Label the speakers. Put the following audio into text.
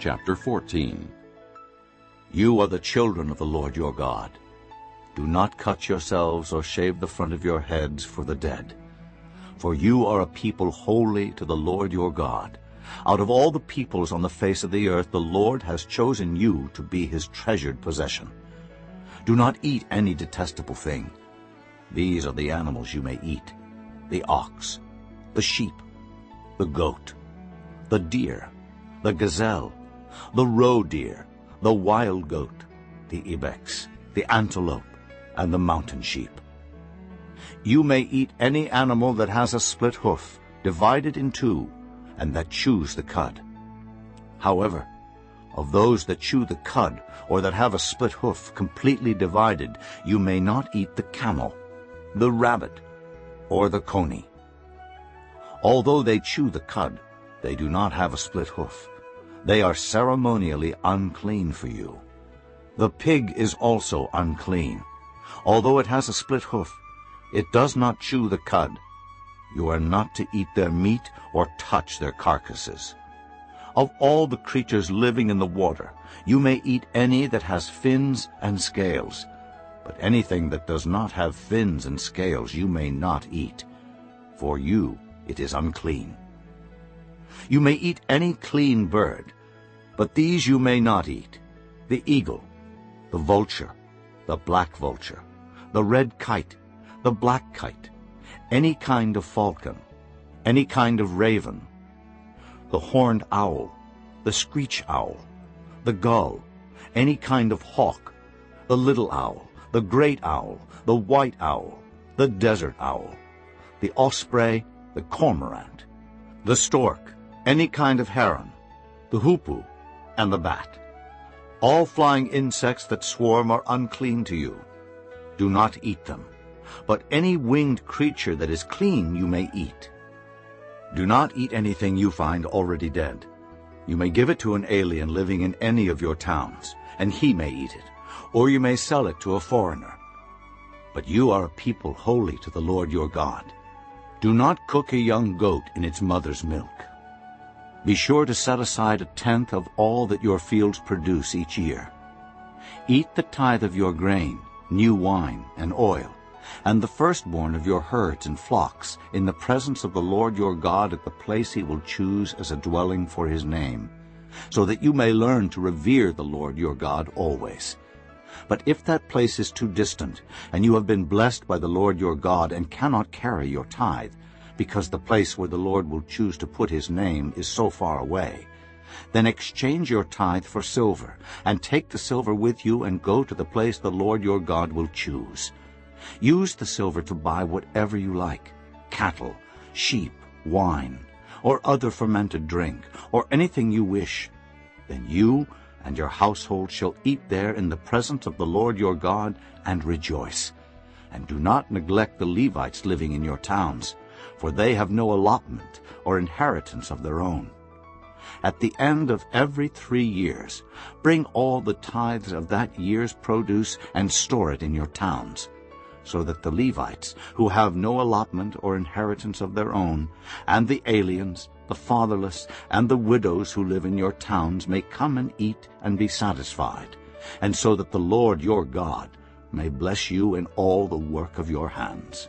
Speaker 1: Chapter 14 You are the children of the Lord your God. Do not cut yourselves or shave the front of your heads for the dead. For you are a people holy to the Lord your God. Out of all the peoples on the face of the earth, the Lord has chosen you to be his treasured possession. Do not eat any detestable thing. These are the animals you may eat, the ox, the sheep, the goat, the deer, the gazelle, the roe deer, the wild goat, the ibex, the antelope, and the mountain sheep. You may eat any animal that has a split hoof, divided in two, and that chews the cud. However, of those that chew the cud, or that have a split hoof completely divided, you may not eat the camel, the rabbit, or the coney. Although they chew the cud, they do not have a split hoof. They are ceremonially unclean for you. The pig is also unclean. Although it has a split hoof, it does not chew the cud. You are not to eat their meat or touch their carcasses. Of all the creatures living in the water, you may eat any that has fins and scales, but anything that does not have fins and scales you may not eat. For you it is unclean. You may eat any clean bird, but these you may not eat, the eagle, the vulture, the black vulture, the red kite, the black kite, any kind of falcon, any kind of raven, the horned owl, the screech owl, the gull, any kind of hawk, the little owl, the great owl, the white owl, the desert owl, the osprey, the cormorant, the stork, any kind of heron, the hoopoe, and the bat. All flying insects that swarm are unclean to you. Do not eat them. But any winged creature that is clean you may eat. Do not eat anything you find already dead. You may give it to an alien living in any of your towns, and he may eat it, or you may sell it to a foreigner. But you are a people holy to the Lord your God. Do not cook a young goat in its mother's milk. Be sure to set aside a tenth of all that your fields produce each year. Eat the tithe of your grain, new wine, and oil, and the firstborn of your herds and flocks, in the presence of the Lord your God at the place he will choose as a dwelling for his name, so that you may learn to revere the Lord your God always. But if that place is too distant, and you have been blessed by the Lord your God and cannot carry your tithe, because the place where the Lord will choose to put his name is so far away. Then exchange your tithe for silver, and take the silver with you and go to the place the Lord your God will choose. Use the silver to buy whatever you like, cattle, sheep, wine, or other fermented drink, or anything you wish. Then you and your household shall eat there in the presence of the Lord your God and rejoice. And do not neglect the Levites living in your towns, for they have no allotment or inheritance of their own. At the end of every three years, bring all the tithes of that year's produce and store it in your towns, so that the Levites, who have no allotment or inheritance of their own, and the aliens, the fatherless, and the widows who live in your towns may come and eat and be satisfied, and so that the Lord your God may bless you in all the work of your hands.